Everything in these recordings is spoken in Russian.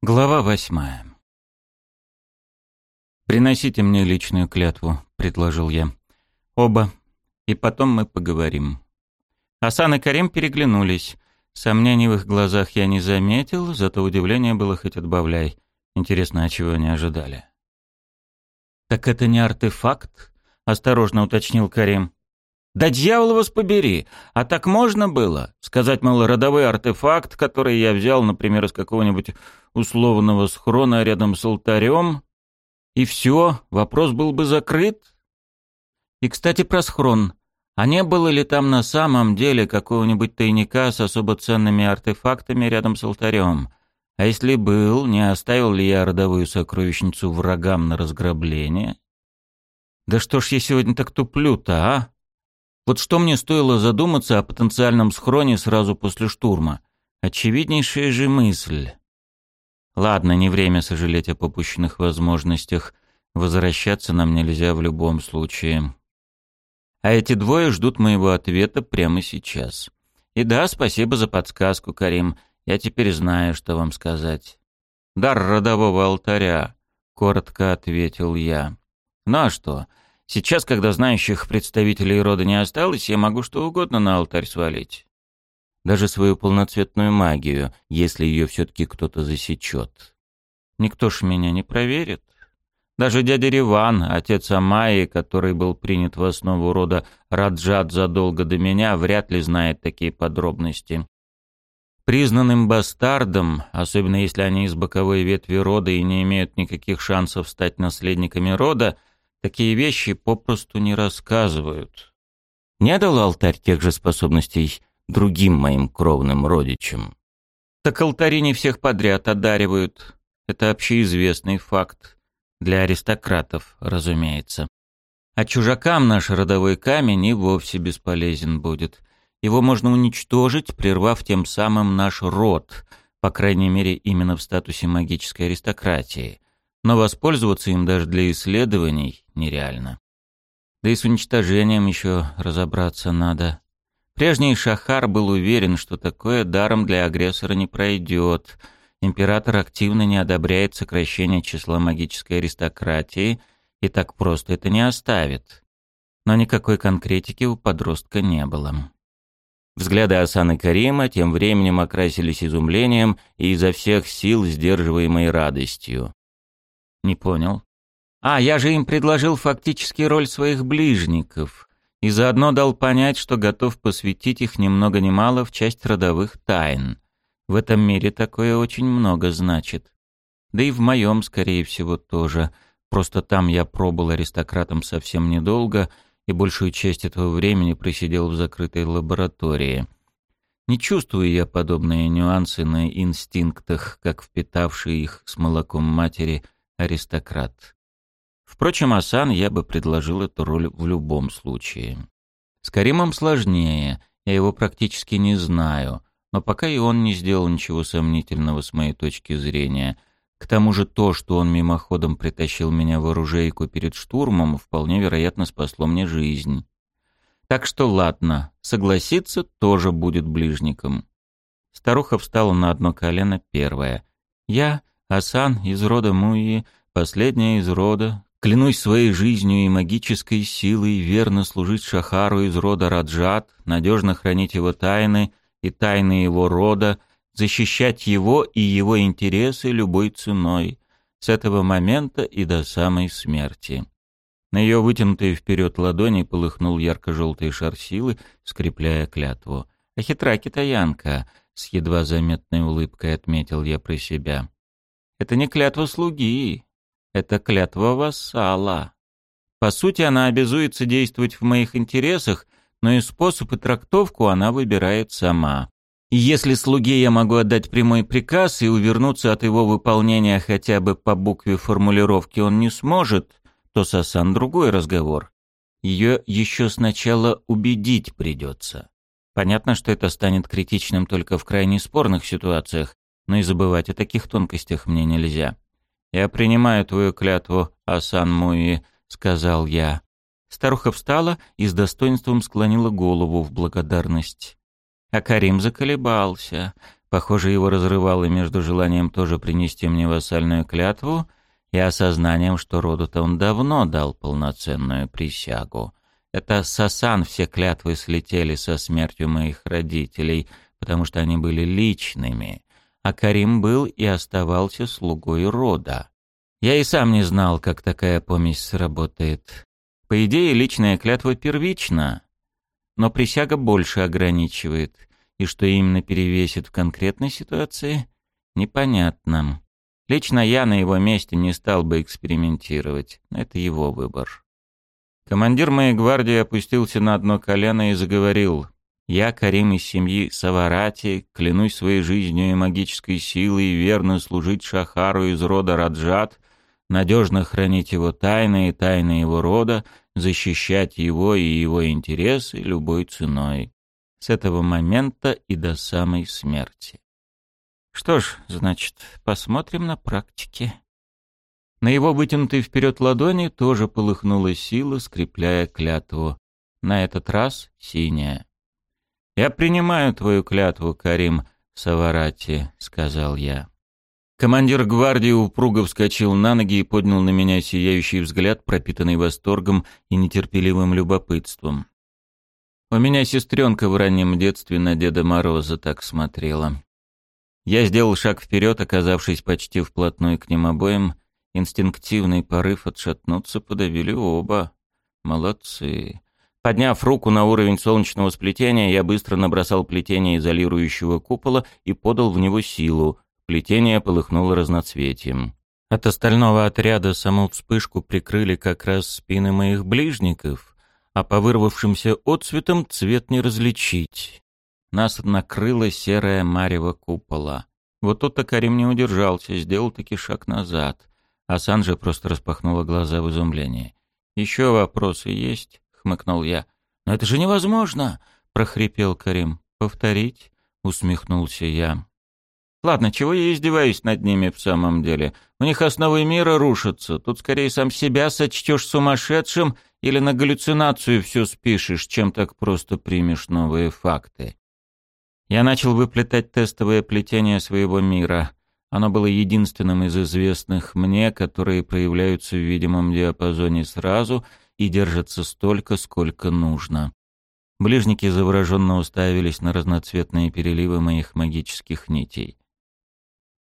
Глава восьмая. «Приносите мне личную клятву», — предложил я. «Оба. И потом мы поговорим». Асан и Карим переглянулись. Сомнений в их глазах я не заметил, зато удивление было хоть отбавляй. Интересно, а чего они ожидали? «Так это не артефакт?» — осторожно уточнил Карим. «Да дьявол вас побери! А так можно было? Сказать, мол, родовой артефакт, который я взял, например, из какого-нибудь условного схрона рядом с алтарем, и все, вопрос был бы закрыт? И, кстати, про схрон. А не было ли там на самом деле какого-нибудь тайника с особо ценными артефактами рядом с алтарем? А если был, не оставил ли я родовую сокровищницу врагам на разграбление? Да что ж я сегодня так туплю-то, а? Вот что мне стоило задуматься о потенциальном схроне сразу после штурма? Очевиднейшая же мысль. Ладно, не время сожалеть о попущенных возможностях. Возвращаться нам нельзя в любом случае. А эти двое ждут моего ответа прямо сейчас. И да, спасибо за подсказку, Карим. Я теперь знаю, что вам сказать. Дар родового алтаря, коротко ответил я. Ну а что? Сейчас, когда знающих представителей рода не осталось, я могу что угодно на алтарь свалить. Даже свою полноцветную магию, если ее все-таки кто-то засечет. Никто ж меня не проверит. Даже дядя Риван, отец Амайи, который был принят в основу рода Раджат задолго до меня, вряд ли знает такие подробности. Признанным бастардом, особенно если они из боковой ветви рода и не имеют никаких шансов стать наследниками рода, такие вещи попросту не рассказывают. Не дал алтарь тех же способностей другим моим кровным родичам. Так алтари не всех подряд одаривают. Это общеизвестный факт. Для аристократов, разумеется. А чужакам наш родовой камень и вовсе бесполезен будет. Его можно уничтожить, прервав тем самым наш род, по крайней мере, именно в статусе магической аристократии но воспользоваться им даже для исследований нереально. Да и с уничтожением еще разобраться надо. Прежний Шахар был уверен, что такое даром для агрессора не пройдет. Император активно не одобряет сокращение числа магической аристократии и так просто это не оставит. Но никакой конкретики у подростка не было. Взгляды Асаны Карима тем временем окрасились изумлением и изо всех сил сдерживаемой радостью. Не понял. А, я же им предложил фактически роль своих ближников и заодно дал понять, что готов посвятить их ни много ни мало в часть родовых тайн. В этом мире такое очень много значит. Да и в моем, скорее всего, тоже. Просто там я пробыл аристократом совсем недолго и большую часть этого времени просидел в закрытой лаборатории. Не чувствую я подобные нюансы на инстинктах, как впитавший их с молоком матери – аристократ. Впрочем, Асан я бы предложил эту роль в любом случае. С Каримом сложнее, я его практически не знаю, но пока и он не сделал ничего сомнительного с моей точки зрения. К тому же то, что он мимоходом притащил меня в оружейку перед штурмом, вполне вероятно спасло мне жизнь. Так что ладно, согласиться тоже будет ближником. Старуха встала на одно колено первая. Я Асан из рода Муи, последняя из рода. Клянусь своей жизнью и магической силой верно служить Шахару из рода Раджат, надежно хранить его тайны и тайны его рода, защищать его и его интересы любой ценой, с этого момента и до самой смерти. На ее вытянутой вперед ладони полыхнул ярко-желтый шар силы, скрепляя клятву. «А хитра китаянка!» — с едва заметной улыбкой отметил я про себя. Это не клятва слуги, это клятва вассала. По сути, она обязуется действовать в моих интересах, но и способ и трактовку она выбирает сама. Если слуге я могу отдать прямой приказ и увернуться от его выполнения хотя бы по букве формулировки он не сможет, то с Асан другой разговор. Ее еще сначала убедить придется. Понятно, что это станет критичным только в крайне спорных ситуациях, но и забывать о таких тонкостях мне нельзя. «Я принимаю твою клятву, Асан Муи», — сказал я. Старуха встала и с достоинством склонила голову в благодарность. А Карим заколебался. Похоже, его разрывало между желанием тоже принести мне вассальную клятву и осознанием, что роду-то он давно дал полноценную присягу. Это Сасан все клятвы слетели со смертью моих родителей, потому что они были личными, а Карим был и оставался слугой рода. Я и сам не знал, как такая помесь сработает. По идее, личная клятва первична, но присяга больше ограничивает, и что именно перевесит в конкретной ситуации, непонятно. Лично я на его месте не стал бы экспериментировать, это его выбор. Командир моей гвардии опустился на одно колено и заговорил. «Я, Карим из семьи Саварати, клянусь своей жизнью и магической силой верно служить Шахару из рода Раджат, надежно хранить его тайны и тайны его рода, защищать его и его интересы любой ценой. С этого момента и до самой смерти». Что ж, значит, посмотрим на практике. На его вытянутой вперед ладони тоже полыхнула сила, скрепляя клятву. На этот раз синяя. «Я принимаю твою клятву, Карим Саварати», — сказал я. Командир гвардии упруго вскочил на ноги и поднял на меня сияющий взгляд, пропитанный восторгом и нетерпеливым любопытством. У меня сестренка в раннем детстве на Деда Мороза так смотрела. Я сделал шаг вперед, оказавшись почти вплотную к ним обоим, Инстинктивный порыв отшатнуться подавили оба. Молодцы. Подняв руку на уровень солнечного сплетения, я быстро набросал плетение изолирующего купола и подал в него силу. Плетение полыхнуло разноцветием. От остального отряда саму вспышку прикрыли как раз спины моих ближников, а по вырвавшимся отцветам цвет не различить. Нас накрыло серое марево купола. Вот тут-то Карим не удержался, сделал таки шаг назад. А Санжа просто распахнула глаза в изумлении. «Еще вопросы есть?» — хмыкнул я. «Но это же невозможно!» — прохрипел Карим. «Повторить?» — усмехнулся я. «Ладно, чего я издеваюсь над ними в самом деле? У них основы мира рушатся. Тут скорее сам себя сочтешь сумасшедшим или на галлюцинацию все спишешь, чем так просто примешь новые факты». Я начал выплетать тестовое плетение своего мира. Оно было единственным из известных мне, которые проявляются в видимом диапазоне сразу и держатся столько, сколько нужно. Ближники завороженно уставились на разноцветные переливы моих магических нитей.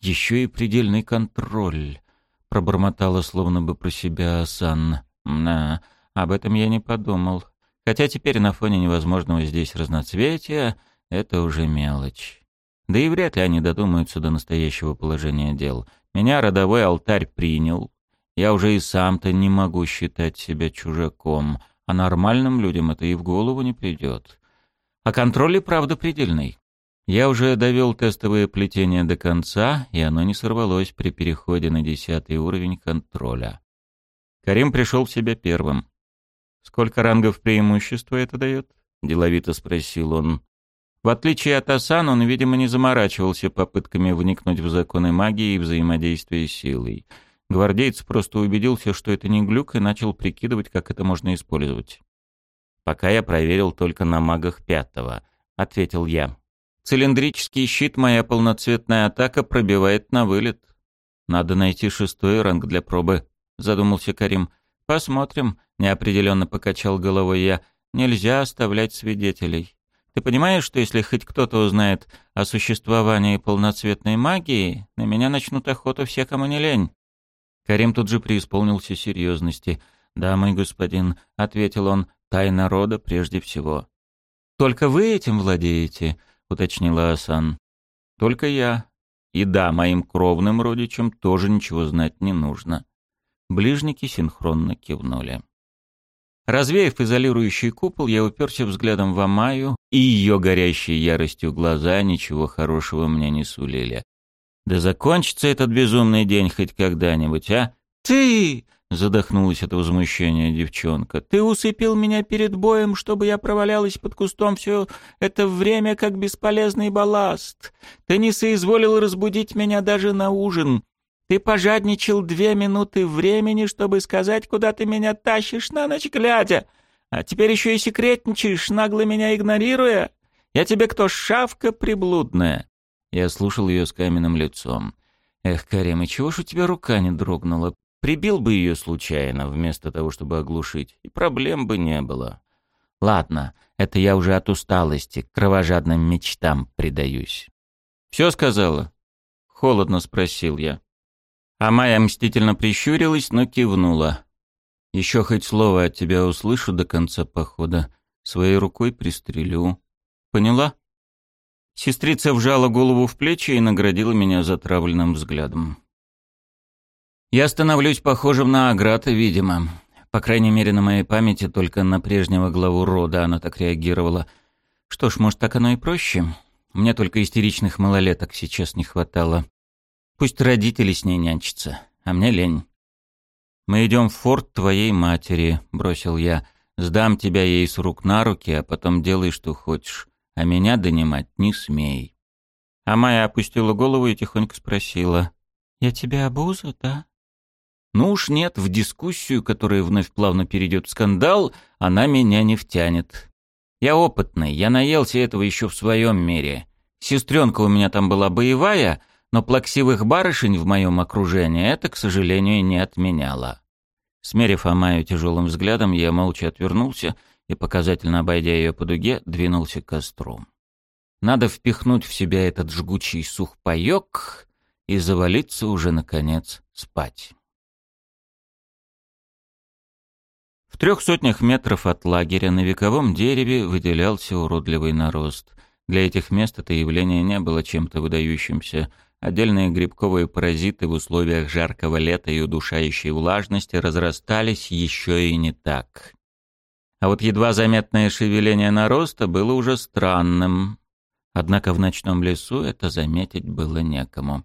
«Еще и предельный контроль», — пробормотала словно бы про себя Асан. «На, об этом я не подумал. Хотя теперь на фоне невозможного здесь разноцветия это уже мелочь». Да и вряд ли они додумаются до настоящего положения дел. Меня родовой алтарь принял. Я уже и сам-то не могу считать себя чужаком, а нормальным людям это и в голову не придет. А контроль и правда предельный. Я уже довел тестовое плетение до конца, и оно не сорвалось при переходе на десятый уровень контроля. Карим пришел в себя первым. «Сколько рангов преимущества это дает?» — деловито спросил он. В отличие от Асан, он, видимо, не заморачивался попытками вникнуть в законы магии и взаимодействия с силой. Гвардейц просто убедился, что это не глюк, и начал прикидывать, как это можно использовать. «Пока я проверил только на магах пятого», — ответил я. «Цилиндрический щит моя полноцветная атака пробивает на вылет. Надо найти шестой ранг для пробы», — задумался Карим. «Посмотрим», — неопределенно покачал головой я. «Нельзя оставлять свидетелей». Ты понимаешь, что если хоть кто-то узнает о существовании полноцветной магии, на меня начнут охоту все, кому не лень?» Карим тут же преисполнился серьезности. «Да, мой господин», — ответил он, — «тайна рода прежде всего». «Только вы этим владеете?» — уточнила Асан. «Только я. И да, моим кровным родичам тоже ничего знать не нужно». Ближники синхронно кивнули. Развеяв изолирующий купол, я уперся взглядом в Амаю, и ее горящие яростью глаза ничего хорошего мне не сулили. «Да закончится этот безумный день хоть когда-нибудь, а?» «Ты!» — задохнулась от возмущения девчонка. «Ты усыпил меня перед боем, чтобы я провалялась под кустом все это время, как бесполезный балласт. Ты не соизволил разбудить меня даже на ужин. Ты пожадничал две минуты времени, чтобы сказать, куда ты меня тащишь на ночь глядя. А теперь еще и секретничаешь, нагло меня игнорируя. Я тебе кто, шавка приблудная? Я слушал ее с каменным лицом. Эх, Карем, и чего ж у тебя рука не дрогнула? Прибил бы ее случайно, вместо того, чтобы оглушить, и проблем бы не было. Ладно, это я уже от усталости, к кровожадным мечтам предаюсь. «Все сказала?» — холодно спросил я. А Майя мстительно прищурилась, но кивнула. «Еще хоть слово от тебя услышу до конца похода, своей рукой пристрелю. Поняла?» Сестрица вжала голову в плечи и наградила меня затравленным взглядом. Я становлюсь похожим на Аграта, видимо. По крайней мере, на моей памяти только на прежнего главу рода она так реагировала. Что ж, может, так оно и проще? Мне только истеричных малолеток сейчас не хватало. Пусть родители с ней нянчатся, а мне лень. «Мы идем в форт твоей матери», — бросил я. «Сдам тебя ей с рук на руки, а потом делай, что хочешь а меня донимать не смей». А Майя опустила голову и тихонько спросила. «Я тебя обузу, да?» «Ну уж нет, в дискуссию, которая вновь плавно перейдет в скандал, она меня не втянет. Я опытный, я наелся этого еще в своем мире. Сестренка у меня там была боевая, но плаксивых барышень в моем окружении это, к сожалению, не отменяло». Смерив Амаю тяжелым взглядом, я молча отвернулся и, показательно обойдя ее по дуге, двинулся к костру. Надо впихнуть в себя этот жгучий сухпайок и завалиться уже, наконец, спать. В трех сотнях метров от лагеря на вековом дереве выделялся уродливый нарост. Для этих мест это явление не было чем-то выдающимся. Отдельные грибковые паразиты в условиях жаркого лета и удушающей влажности разрастались еще и не так. А вот едва заметное шевеление нароста было уже странным. Однако в ночном лесу это заметить было некому.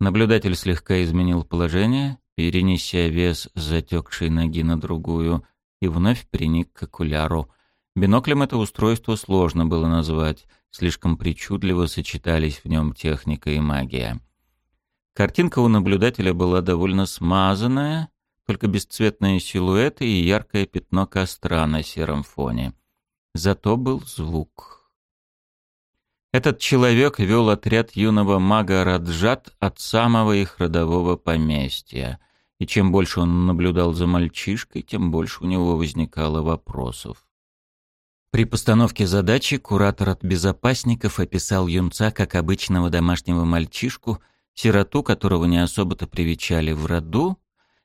Наблюдатель слегка изменил положение, перенеся вес затекшей ноги на другую, и вновь приник к окуляру. Биноклем это устройство сложно было назвать, слишком причудливо сочетались в нем техника и магия. Картинка у наблюдателя была довольно смазанная, только бесцветные силуэты и яркое пятно костра на сером фоне. Зато был звук. Этот человек вел отряд юного мага Раджат от самого их родового поместья, и чем больше он наблюдал за мальчишкой, тем больше у него возникало вопросов. При постановке задачи куратор от безопасников описал юнца как обычного домашнего мальчишку, сироту которого не особо-то привечали в роду,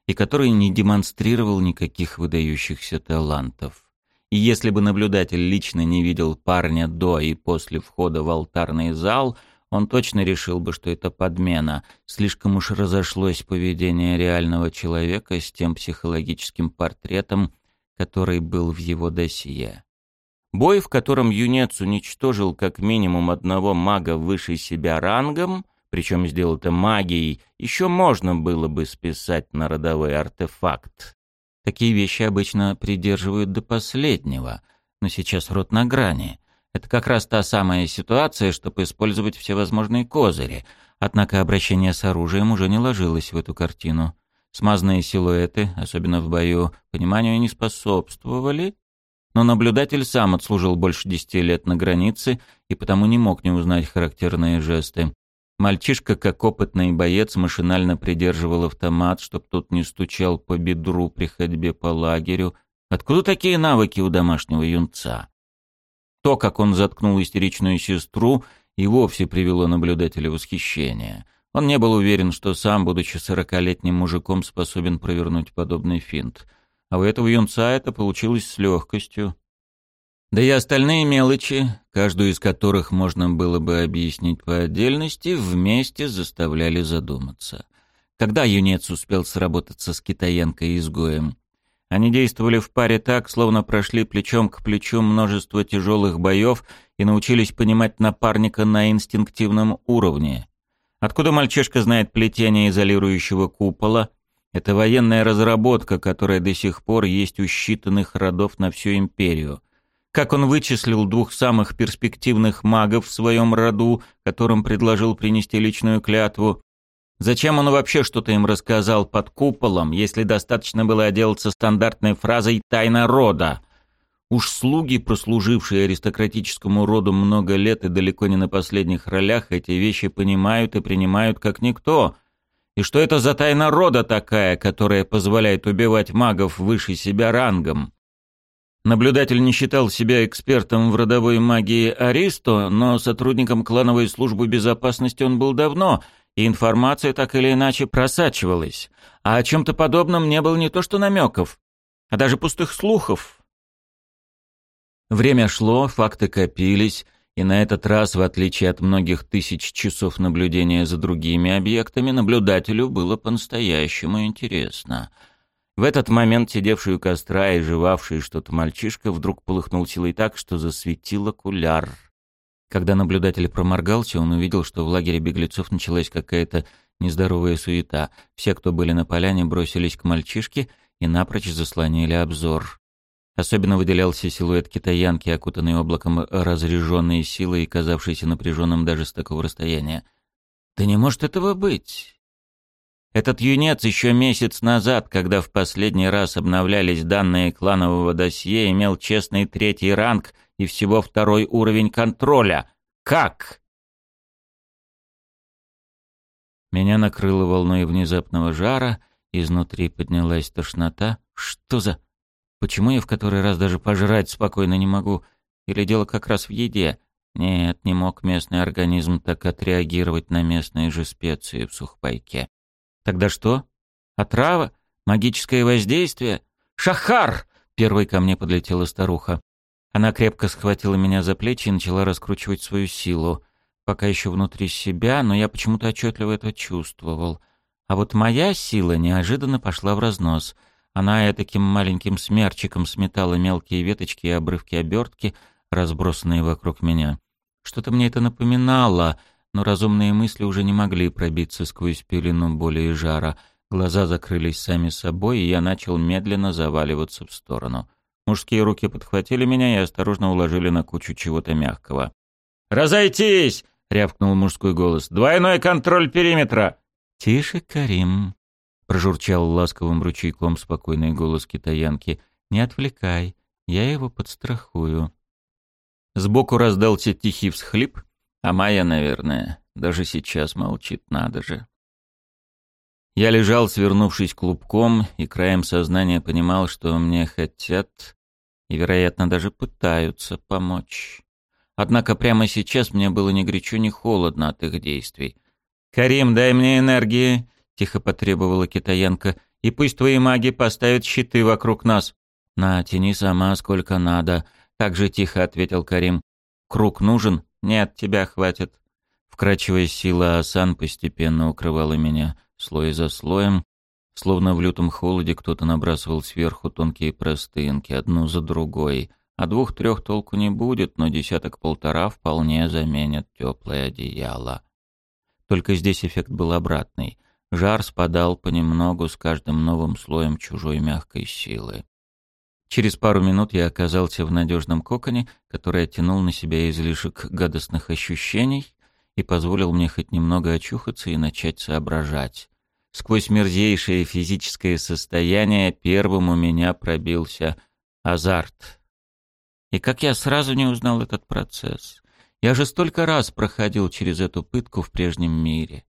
и который не демонстрировал никаких выдающихся талантов. И если бы наблюдатель лично не видел парня до и после входа в алтарный зал, он точно решил бы, что это подмена. Слишком уж разошлось поведение реального человека с тем психологическим портретом, который был в его досье. Бой, в котором юнец уничтожил как минимум одного мага выше себя рангом — причем сделал это магией, еще можно было бы списать на родовой артефакт. Такие вещи обычно придерживают до последнего, но сейчас рот на грани. Это как раз та самая ситуация, чтобы использовать все возможные козыри. Однако обращение с оружием уже не ложилось в эту картину. Смазанные силуэты, особенно в бою, пониманию не способствовали, но наблюдатель сам отслужил больше десяти лет на границе и потому не мог не узнать характерные жесты. Мальчишка, как опытный боец, машинально придерживал автомат, чтоб тот не стучал по бедру при ходьбе по лагерю. Откуда такие навыки у домашнего юнца? То, как он заткнул истеричную сестру, и вовсе привело наблюдателя в восхищение. Он не был уверен, что сам, будучи сорокалетним мужиком, способен провернуть подобный финт. А у этого юнца это получилось с легкостью. Да и остальные мелочи, каждую из которых можно было бы объяснить по отдельности, вместе заставляли задуматься. Когда юнец успел сработаться с китаянкой-изгоем? Они действовали в паре так, словно прошли плечом к плечу множество тяжелых боев и научились понимать напарника на инстинктивном уровне. Откуда мальчишка знает плетение изолирующего купола? Это военная разработка, которая до сих пор есть у считанных родов на всю империю как он вычислил двух самых перспективных магов в своем роду, которым предложил принести личную клятву. Зачем он вообще что-то им рассказал под куполом, если достаточно было отделаться стандартной фразой «тайна рода»? Уж слуги, прослужившие аристократическому роду много лет и далеко не на последних ролях, эти вещи понимают и принимают как никто. И что это за тайна рода такая, которая позволяет убивать магов выше себя рангом? Наблюдатель не считал себя экспертом в родовой магии Аристо, но сотрудником клановой службы безопасности он был давно, и информация так или иначе просачивалась. А о чем-то подобном не было не то что намеков, а даже пустых слухов. Время шло, факты копились, и на этот раз, в отличие от многих тысяч часов наблюдения за другими объектами, наблюдателю было по-настоящему интересно. В этот момент сидевший у костра и жевавший что-то мальчишка вдруг полыхнул силой так, что засветил окуляр. Когда наблюдатель проморгался, он увидел, что в лагере беглецов началась какая-то нездоровая суета. Все, кто были на поляне, бросились к мальчишке и напрочь заслонили обзор. Особенно выделялся силуэт китаянки, окутанный облаком разряженной силы и казавшийся напряженным даже с такого расстояния. «Да не может этого быть!» Этот юнец еще месяц назад, когда в последний раз обновлялись данные кланового досье, имел честный третий ранг и всего второй уровень контроля. Как? Меня накрыло волной внезапного жара, изнутри поднялась тошнота. Что за... Почему я в который раз даже пожрать спокойно не могу? Или дело как раз в еде? Нет, не мог местный организм так отреагировать на местные же специи в сухпайке. Тогда что? Отрава? Магическое воздействие? Шахар! Первой ко мне подлетела старуха. Она крепко схватила меня за плечи и начала раскручивать свою силу. Пока еще внутри себя, но я почему-то отчетливо это чувствовал. А вот моя сила неожиданно пошла в разнос — она таким маленьким смерчиком сметала мелкие веточки и обрывки обертки, разбросанные вокруг меня. Что-то мне это напоминало, но разумные мысли уже не могли пробиться сквозь пелену боли и жара. Глаза закрылись сами собой, и я начал медленно заваливаться в сторону. Мужские руки подхватили меня и осторожно уложили на кучу чего-то мягкого. «Разойтись!» — рявкнул мужской голос. «Двойной контроль периметра!» «Тише, Карим!» Прожурчал ласковым ручейком спокойный голос китаянки. «Не отвлекай, я его подстрахую». Сбоку раздался тихий всхлип, а Майя, наверное, даже сейчас молчит, надо же. Я лежал, свернувшись клубком, и краем сознания понимал, что мне хотят и, вероятно, даже пытаются помочь. Однако прямо сейчас мне было ни горячо, ни холодно от их действий. «Карим, дай мне энергии!» тихо потребовала китаянка, и пусть твои маги поставят щиты вокруг нас. На, тяни сама сколько надо, так же тихо ответил Карим. Круг нужен? Нет, тебя хватит. Вкрачивая сила Асан постепенно укрывала меня слой за слоем, словно в лютом холоде кто-то набрасывал сверху тонкие простынки, одну за другой. А двух-трех толку не будет, но десяток-полтора вполне заменят теплое одеяло. Только здесь эффект был обратный. Жар спадал понемногу с каждым новым слоем чужой мягкой силы. Через пару минут я оказался в надежном коконе, который оттянул на себя излишек гадостных ощущений и позволил мне хоть немного очухаться и начать соображать. Сквозь мерзейшее физическое состояние первым у меня пробился азарт. И как я сразу не узнал этот процесс? Я же столько раз проходил через эту пытку в прежнем мире.